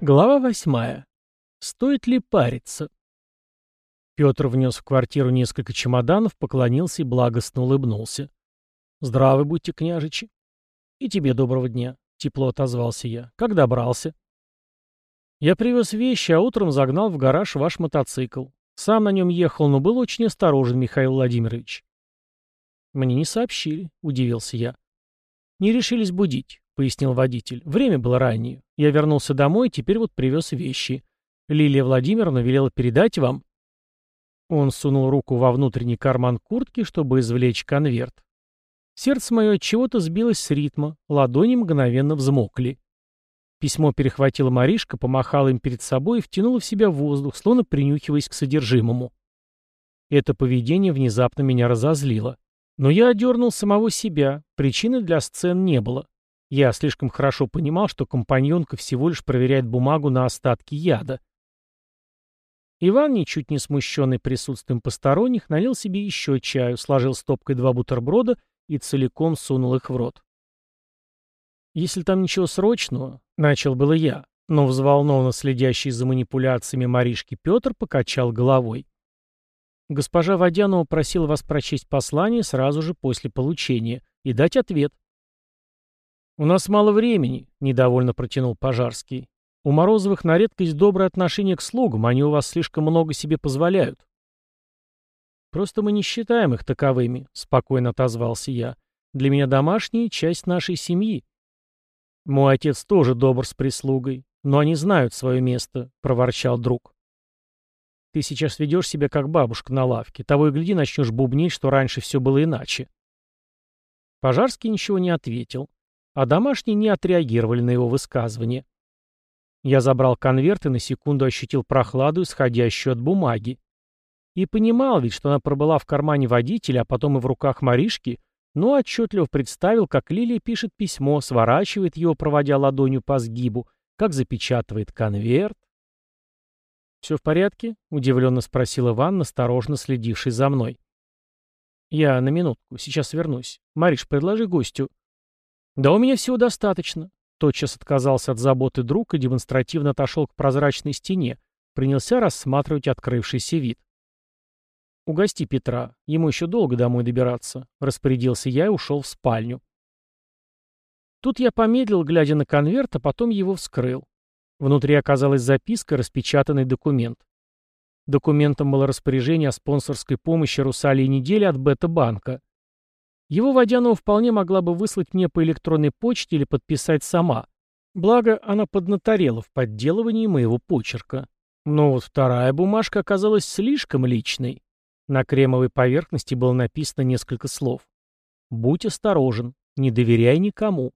Глава восьмая. Стоит ли париться? Петр внес в квартиру несколько чемоданов, поклонился и благостно улыбнулся. «Здравы будьте, княжичи!» «И тебе доброго дня!» — тепло отозвался я. «Как добрался?» «Я привез вещи, а утром загнал в гараж ваш мотоцикл. Сам на нем ехал, но был очень осторожен, Михаил Владимирович». «Мне не сообщили», — удивился я. «Не решились будить пояснил водитель. «Время было раннее. Я вернулся домой, теперь вот привез вещи. Лилия Владимировна велела передать вам». Он сунул руку во внутренний карман куртки, чтобы извлечь конверт. Сердце мое от чего-то сбилось с ритма, ладони мгновенно взмокли. Письмо перехватила Маришка, помахала им перед собой и втянула в себя воздух, словно принюхиваясь к содержимому. Это поведение внезапно меня разозлило. Но я одернул самого себя, причины для сцен не было. Я слишком хорошо понимал, что компаньонка всего лишь проверяет бумагу на остатки яда. Иван, ничуть не смущенный присутствием посторонних, налил себе еще чаю, сложил стопкой два бутерброда и целиком сунул их в рот. «Если там ничего срочного», — начал было я, но взволнованно следящий за манипуляциями Маришки Петр покачал головой. Госпожа Водянова просила вас прочесть послание сразу же после получения и дать ответ. «У нас мало времени», — недовольно протянул Пожарский. «У Морозовых на редкость доброе отношение к слугам, они у вас слишком много себе позволяют». «Просто мы не считаем их таковыми», — спокойно отозвался я. «Для меня домашние — часть нашей семьи». «Мой отец тоже добр с прислугой, но они знают свое место», — проворчал друг. «Ты сейчас ведешь себя как бабушка на лавке. Того и гляди, начнешь бубнить, что раньше все было иначе». Пожарский ничего не ответил а домашние не отреагировали на его высказывание. Я забрал конверт и на секунду ощутил прохладу, исходящую от бумаги. И понимал ведь, что она пробыла в кармане водителя, а потом и в руках Маришки, но отчетливо представил, как Лилия пишет письмо, сворачивает его, проводя ладонью по сгибу, как запечатывает конверт. «Все в порядке?» — удивленно спросил Иван, осторожно следивший за мной. «Я на минутку, сейчас вернусь. Мариш, предложи гостю». «Да у меня всего достаточно», — тотчас отказался от заботы друг и демонстративно отошел к прозрачной стене, принялся рассматривать открывшийся вид. «Угости Петра, ему еще долго домой добираться», — распорядился я и ушел в спальню. Тут я помедлил, глядя на конверт, а потом его вскрыл. Внутри оказалась записка, распечатанный документ. Документом было распоряжение о спонсорской помощи «Русалии недели» от Бета-банка. Его Водянова вполне могла бы выслать мне по электронной почте или подписать сама. Благо, она поднаторела в подделывании моего почерка. Но вот вторая бумажка оказалась слишком личной. На кремовой поверхности было написано несколько слов. «Будь осторожен, не доверяй никому».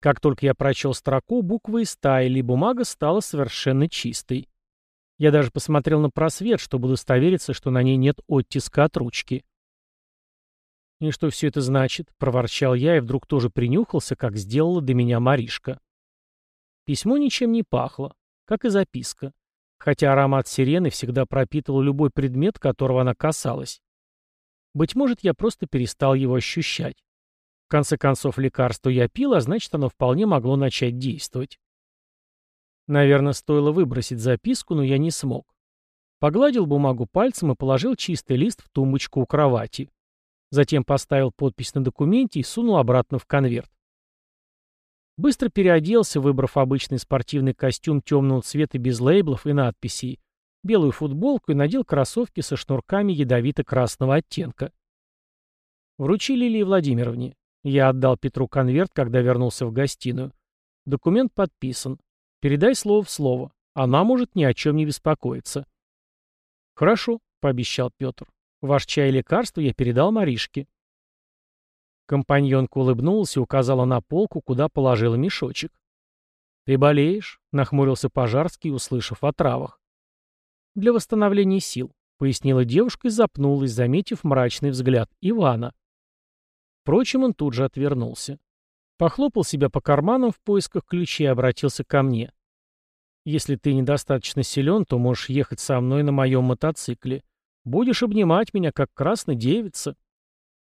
Как только я прочел строку, буквы истаяли, и бумага стала совершенно чистой. Я даже посмотрел на просвет, чтобы удостовериться, что на ней нет оттиска от ручки. «И что все это значит?» — проворчал я и вдруг тоже принюхался, как сделала до меня Маришка. Письмо ничем не пахло, как и записка, хотя аромат сирены всегда пропитывал любой предмет, которого она касалась. Быть может, я просто перестал его ощущать. В конце концов, лекарство я пил, а значит, оно вполне могло начать действовать. Наверное, стоило выбросить записку, но я не смог. Погладил бумагу пальцем и положил чистый лист в тумбочку у кровати. Затем поставил подпись на документе и сунул обратно в конверт. Быстро переоделся, выбрав обычный спортивный костюм темного цвета без лейблов и надписей, белую футболку и надел кроссовки со шнурками ядовито-красного оттенка. Вручили Лилии Владимировне. Я отдал Петру конверт, когда вернулся в гостиную. Документ подписан. Передай слово в слово. Она может ни о чем не беспокоиться. «Хорошо», — пообещал Петр. Ваш чай и лекарство я передал Маришке». Компаньонка улыбнулась и указала на полку, куда положила мешочек. «Ты болеешь?» — нахмурился Пожарский, услышав о травах. «Для восстановления сил», — пояснила девушка и запнулась, заметив мрачный взгляд Ивана. Впрочем, он тут же отвернулся. Похлопал себя по карманам в поисках ключей и обратился ко мне. «Если ты недостаточно силен, то можешь ехать со мной на моем мотоцикле. Будешь обнимать меня, как красная девица.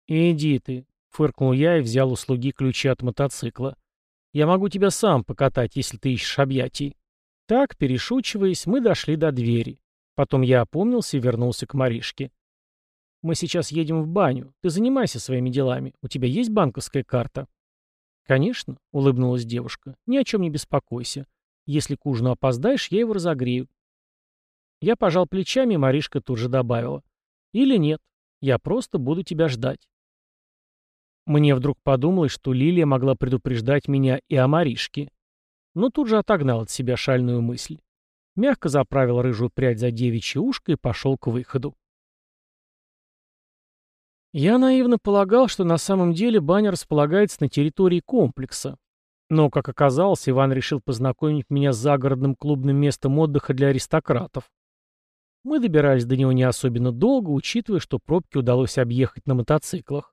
Иди ты, фыркнул я и взял у слуги ключи от мотоцикла. Я могу тебя сам покатать, если ты ищешь объятий». Так, перешучиваясь, мы дошли до двери. Потом я опомнился и вернулся к Маришке. «Мы сейчас едем в баню. Ты занимайся своими делами. У тебя есть банковская карта?» «Конечно», — улыбнулась девушка. «Ни о чем не беспокойся. Если к ужину опоздаешь, я его разогрею». Я пожал плечами, и Маришка тут же добавила. «Или нет. Я просто буду тебя ждать». Мне вдруг подумалось, что Лилия могла предупреждать меня и о Маришке. Но тут же отогнал от себя шальную мысль. Мягко заправил рыжую прядь за девичье ушко и пошел к выходу. Я наивно полагал, что на самом деле баня располагается на территории комплекса. Но, как оказалось, Иван решил познакомить меня с загородным клубным местом отдыха для аристократов. Мы добирались до него не особенно долго, учитывая, что пробки удалось объехать на мотоциклах.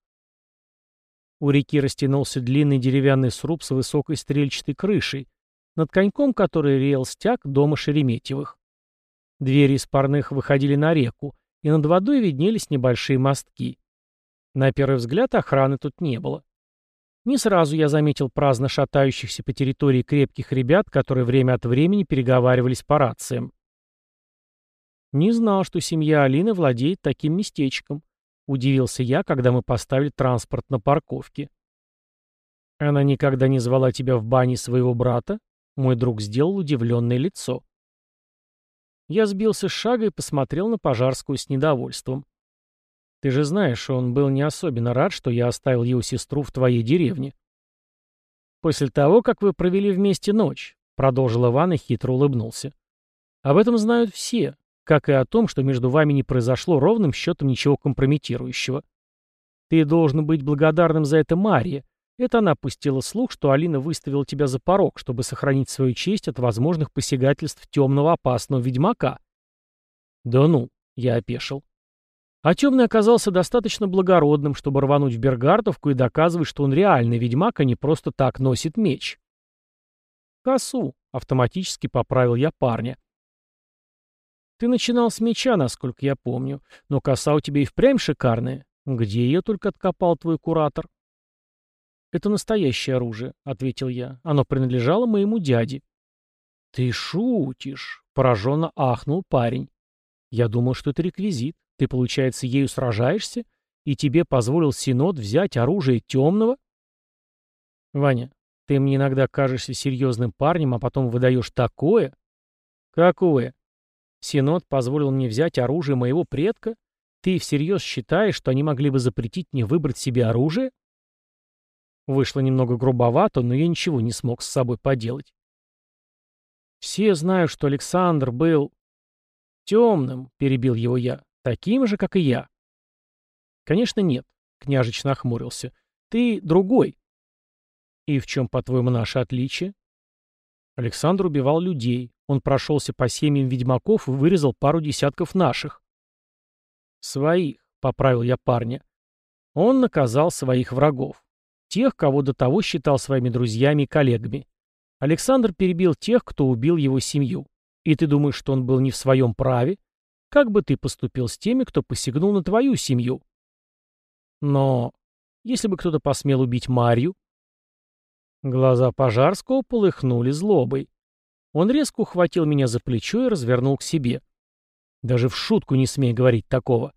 У реки растянулся длинный деревянный сруб с высокой стрельчатой крышей, над коньком который реял стяг дома Шереметьевых. Двери из парных выходили на реку, и над водой виднелись небольшие мостки. На первый взгляд охраны тут не было. Не сразу я заметил праздно шатающихся по территории крепких ребят, которые время от времени переговаривались по рациям. Не знал, что семья Алины владеет таким местечком. Удивился я, когда мы поставили транспорт на парковке. Она никогда не звала тебя в бане своего брата? Мой друг сделал удивленное лицо. Я сбился с шага и посмотрел на Пожарскую с недовольством. Ты же знаешь, он был не особенно рад, что я оставил его сестру в твоей деревне. После того, как вы провели вместе ночь, продолжил Иван и хитро улыбнулся. Об этом знают все, как и о том, что между вами не произошло ровным счетом ничего компрометирующего. Ты должен быть благодарным за это Марье. Это она пустила слух, что Алина выставила тебя за порог, чтобы сохранить свою честь от возможных посягательств темного опасного ведьмака. Да ну, я опешил. А темный оказался достаточно благородным, чтобы рвануть в Бергартовку и доказывать, что он реальный ведьмак, а не просто так носит меч. Косу, автоматически поправил я парня. Ты начинал с меча, насколько я помню, но коса у тебя и впрямь шикарная. Где ее только откопал твой куратор? Это настоящее оружие, ответил я. Оно принадлежало моему дяде. Ты шутишь, пораженно ахнул парень. Я думал, что это реквизит. Ты, получается, ею сражаешься? И тебе позволил Синод взять оружие темного? Ваня, ты мне иногда кажешься серьезным парнем, а потом выдаешь такое? Какое? Синод позволил мне взять оружие моего предка? Ты всерьез считаешь, что они могли бы запретить мне выбрать себе оружие? Вышло немного грубовато, но я ничего не смог с собой поделать. Все знают, что Александр был темным, перебил его я, таким же, как и я. Конечно, нет, княжич нахмурился. Ты другой. И в чем, по-твоему, наше отличие? Александр убивал людей, он прошелся по семьям ведьмаков и вырезал пару десятков наших. «Своих», — поправил я парня. Он наказал своих врагов. Тех, кого до того считал своими друзьями и коллегами. Александр перебил тех, кто убил его семью. И ты думаешь, что он был не в своем праве? Как бы ты поступил с теми, кто посягнул на твою семью? Но если бы кто-то посмел убить Марью? Глаза Пожарского полыхнули злобой. Он резко ухватил меня за плечо и развернул к себе. Даже в шутку не смей говорить такого.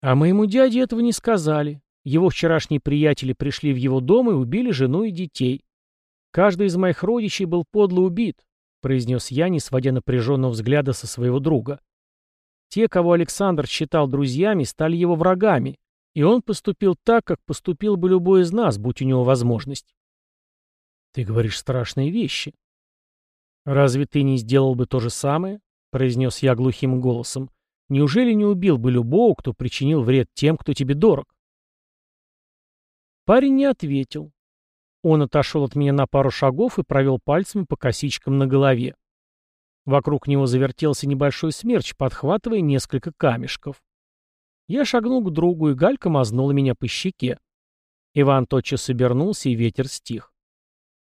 А моему дяде этого не сказали. Его вчерашние приятели пришли в его дом и убили жену и детей. Каждый из моих родичей был подло убит, произнес я, не сводя напряженного взгляда со своего друга. Те, кого Александр считал друзьями, стали его врагами, и он поступил так, как поступил бы любой из нас, будь у него возможность. Ты говоришь страшные вещи. «Разве ты не сделал бы то же самое?» — произнес я глухим голосом. «Неужели не убил бы любого, кто причинил вред тем, кто тебе дорог?» Парень не ответил. Он отошел от меня на пару шагов и провел пальцами по косичкам на голове. Вокруг него завертелся небольшой смерч, подхватывая несколько камешков. Я шагнул к другу, и галька мазнула меня по щеке. Иван тотчас обернулся, и ветер стих.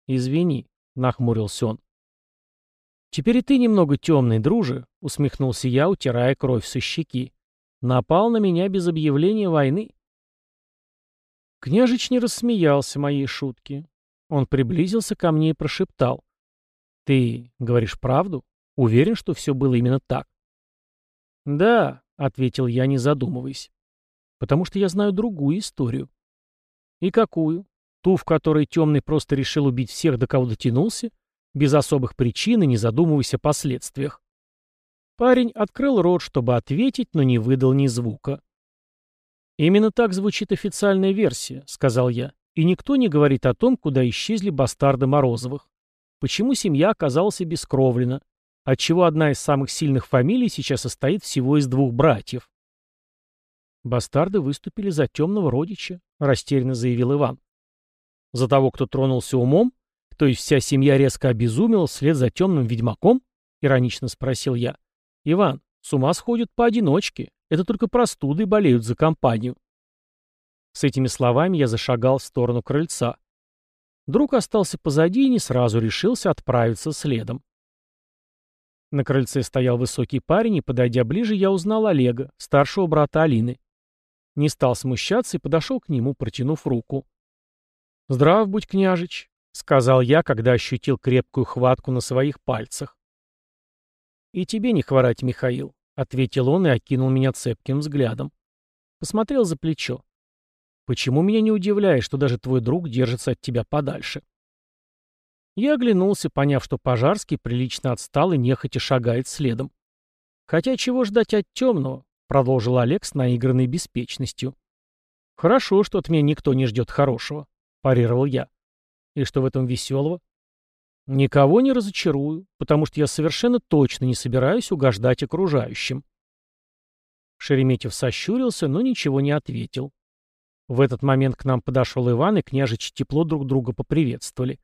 «Извини», — нахмурился он. «Теперь и ты немного темный, друже», — усмехнулся я, утирая кровь со щеки. «Напал на меня без объявления войны». Княжич не рассмеялся моей шутке. Он приблизился ко мне и прошептал. «Ты говоришь правду? Уверен, что все было именно так?» «Да», — ответил я, не задумываясь. «Потому что я знаю другую историю». «И какую? Ту, в которой темный просто решил убить всех, до кого дотянулся, без особых причин и не задумываясь о последствиях?» Парень открыл рот, чтобы ответить, но не выдал ни звука. «Именно так звучит официальная версия», — сказал я. «И никто не говорит о том, куда исчезли бастарды Морозовых. Почему семья оказалась обескровлена? Отчего одна из самых сильных фамилий сейчас состоит всего из двух братьев?» «Бастарды выступили за темного родича», — растерянно заявил Иван. «За того, кто тронулся умом? То есть вся семья резко обезумела вслед за темным ведьмаком?» — иронично спросил я. «Иван, с ума сходят поодиночке. Это только простуды болеют за компанию. С этими словами я зашагал в сторону крыльца. Друг остался позади и не сразу решился отправиться следом. На крыльце стоял высокий парень, и, подойдя ближе, я узнал Олега, старшего брата Алины. Не стал смущаться и подошел к нему, протянув руку. «Здрав будь, княжич», — сказал я, когда ощутил крепкую хватку на своих пальцах. «И тебе не хворать, Михаил. — ответил он и окинул меня цепким взглядом. Посмотрел за плечо. «Почему меня не удивляет, что даже твой друг держится от тебя подальше?» Я оглянулся, поняв, что Пожарский прилично отстал и нехотя шагает следом. «Хотя чего ждать от темного?» — продолжил Олег с наигранной беспечностью. «Хорошо, что от меня никто не ждет хорошего», — парировал я. «И что в этом веселого?» Никого не разочарую, потому что я совершенно точно не собираюсь угождать окружающим. Шереметьев сощурился, но ничего не ответил. В этот момент к нам подошел Иван, и княжичи тепло друг друга поприветствовали.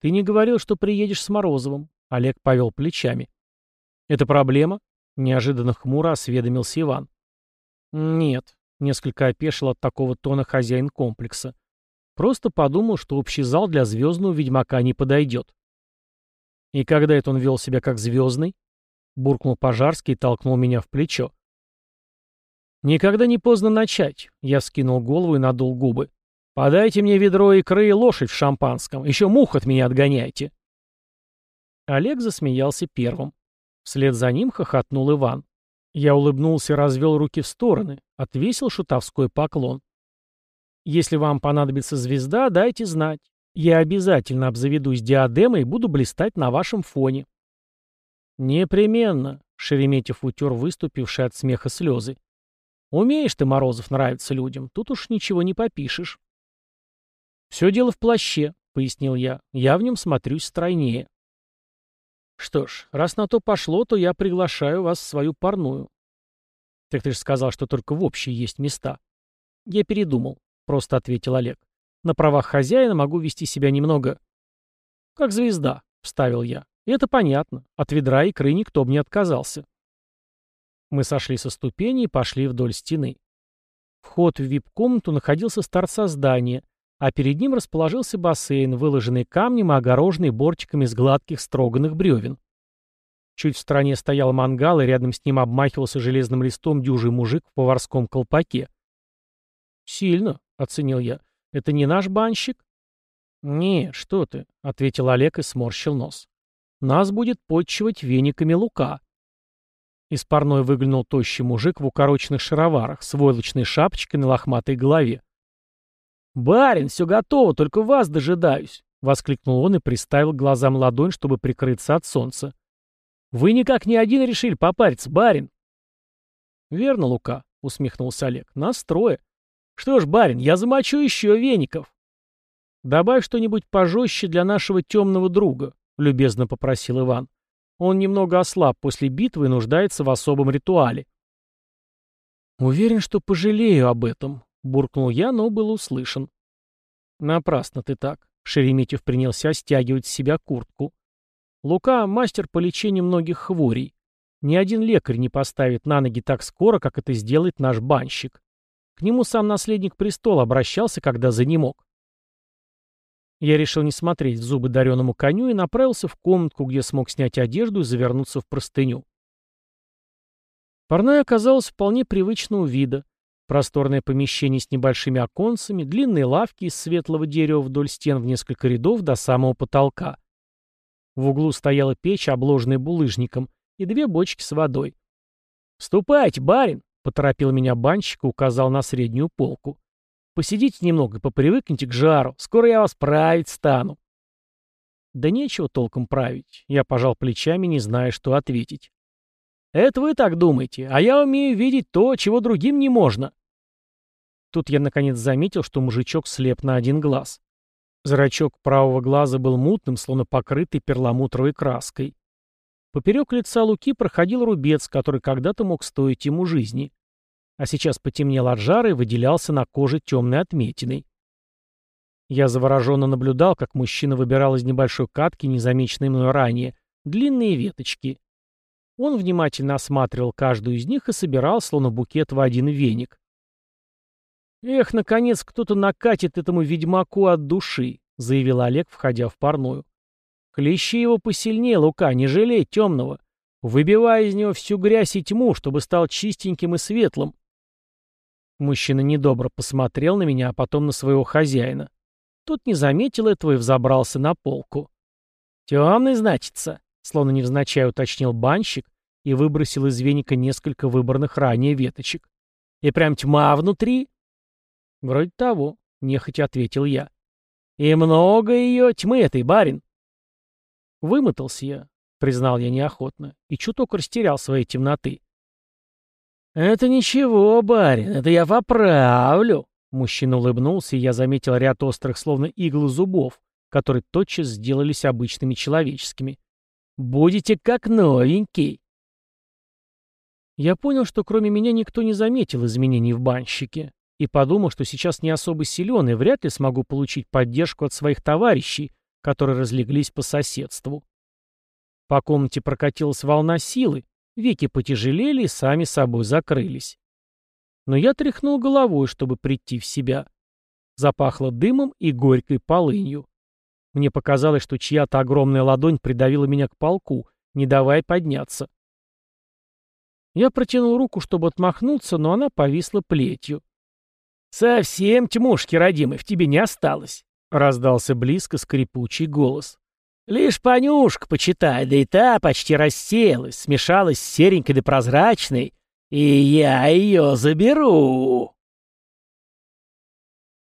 «Ты не говорил, что приедешь с Морозовым?» Олег повел плечами. «Это проблема?» — неожиданно хмуро осведомился Иван. «Нет», — несколько опешил от такого тона хозяин комплекса. Просто подумал, что общий зал для звездного ведьмака не подойдет. И когда это он вел себя как звездный? Буркнул Пожарский и толкнул меня в плечо. «Никогда не поздно начать», — я скинул голову и надул губы. «Подайте мне ведро икры и лошадь в шампанском. Еще мух от меня отгоняйте». Олег засмеялся первым. Вслед за ним хохотнул Иван. Я улыбнулся и развел руки в стороны, отвесил шутовской поклон. Если вам понадобится звезда, дайте знать. Я обязательно обзаведусь диадемой и буду блистать на вашем фоне. Непременно, Шереметьев утер выступившие от смеха слезы. Умеешь ты, Морозов, нравиться людям, тут уж ничего не попишешь. Все дело в плаще, пояснил я. Я в нем смотрюсь стройнее. Что ж, раз на то пошло, то я приглашаю вас в свою парную. Так ты же сказал, что только в общей есть места. Я передумал. — просто ответил Олег. «На правах хозяина могу вести себя немного...» «Как звезда», — вставил я. «И это понятно. От ведра икры никто бы не отказался». Мы сошли со ступени и пошли вдоль стены. Вход в вип-комнату находился с торца здания, а перед ним расположился бассейн, выложенный камнем и огороженный бортиками из гладких строганных бревен. Чуть в стороне стоял мангал, и рядом с ним обмахивался железным листом дюжий мужик в поварском колпаке. «Сильно», — оценил я. «Это не наш банщик?» «Не, что ты», — ответил Олег и сморщил нос. «Нас будет подчивать вениками лука». Из парной выглянул тощий мужик в укороченных шароварах с войлочной шапочкой на лохматой голове. «Барин, все готово, только вас дожидаюсь!» — воскликнул он и приставил глазам ладонь, чтобы прикрыться от солнца. «Вы никак не один решили попариться, барин!» «Верно, Лука», — усмехнулся Олег. «Нас трое. Что ж, барин, я замочу еще веников. Добавь что-нибудь пожестче для нашего темного друга, любезно попросил Иван. Он немного ослаб после битвы и нуждается в особом ритуале. Уверен, что пожалею об этом, буркнул я, но был услышан. Напрасно ты так. Шереметьев принялся стягивать с себя куртку. Лука — мастер по лечению многих хворей. Ни один лекарь не поставит на ноги так скоро, как это сделает наш банщик. К нему сам наследник престола обращался, когда занемог. Я решил не смотреть в зубы дареному коню и направился в комнатку, где смог снять одежду и завернуться в простыню. Парная оказалась вполне привычного вида. Просторное помещение с небольшими оконцами, длинные лавки из светлого дерева вдоль стен в несколько рядов до самого потолка. В углу стояла печь, обложенная булыжником, и две бочки с водой. «Ступайте, барин!» — поторопил меня банщик и указал на среднюю полку. «Посидите немного, попривыкните к жару. Скоро я вас править стану». Да нечего толком править. Я пожал плечами, не зная, что ответить. Это вы так думаете, а я умею видеть то, чего другим не можно. Тут я наконец заметил, что мужичок слеп на один глаз. Зрачок правого глаза был мутным, словно покрытый перламутровой краской. Поперек лица Луки проходил рубец, который когда-то мог стоить ему жизни. А сейчас потемнел от жара и выделялся на коже темной отметиной. Я завороженно наблюдал, как мужчина выбирал из небольшой катки, незамеченной мной ранее, длинные веточки. Он внимательно осматривал каждую из них и собирал, словно букет в один веник. «Эх, наконец кто-то накатит этому ведьмаку от души», — заявил Олег, входя в парную. «Клещи его посильнее, Лука, не жалей темного. Выбивай из него всю грязь и тьму, чтобы стал чистеньким и светлым». Мужчина недобро посмотрел на меня, а потом на своего хозяина. Тот не заметил этого и взобрался на полку. «Темный, значится», — словно невзначай уточнил банщик и выбросил из веника несколько выбранных ранее веточек. «И прям тьма внутри?» «Вроде того», — нехотя ответил я. «И много ее тьмы этой, барин?» Вымотался я, признал я неохотно, и чуток растерял своей темноты. «Это ничего, барин, это я поправлю», Мужчина улыбнулся, и я заметил ряд острых, словно иглы зубов, которые тотчас сделались обычными человеческими. «Будете как новенький!» Я понял, что кроме меня никто не заметил изменений в банщике, и подумал, что сейчас не особо силен, и вряд ли смогу получить поддержку от своих товарищей, которые разлеглись по соседству. По комнате прокатилась волна силы, веки потяжелели и сами собой закрылись. Но я тряхнул головой, чтобы прийти в себя. Запахло дымом и горькой полынью. Мне показалось, что чья-то огромная ладонь придавила меня к полку, не давая подняться. Я протянул руку, чтобы отмахнуться, но она повисла плетью. «Совсем, тьмушки, родимый, в тебе не осталось», — раздался близко скрипучий голос. «Лишь понюшка, почитай, да и та почти рассеялась, смешалась с серенькой да прозрачной, и я ее заберу.